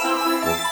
Música